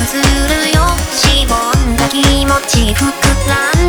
くするよ。しぼんだ気持ち膨らん